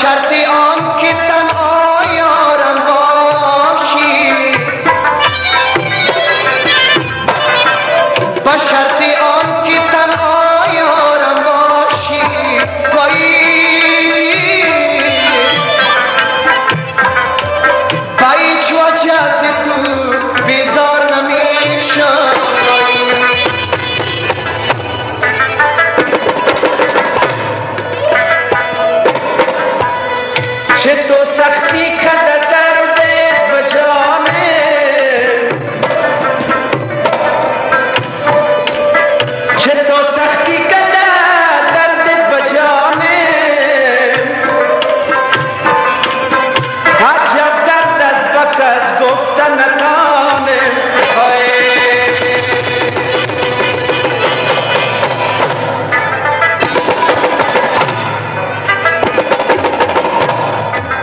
شرطی آن کی تن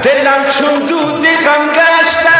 دلم چون دود غم گشته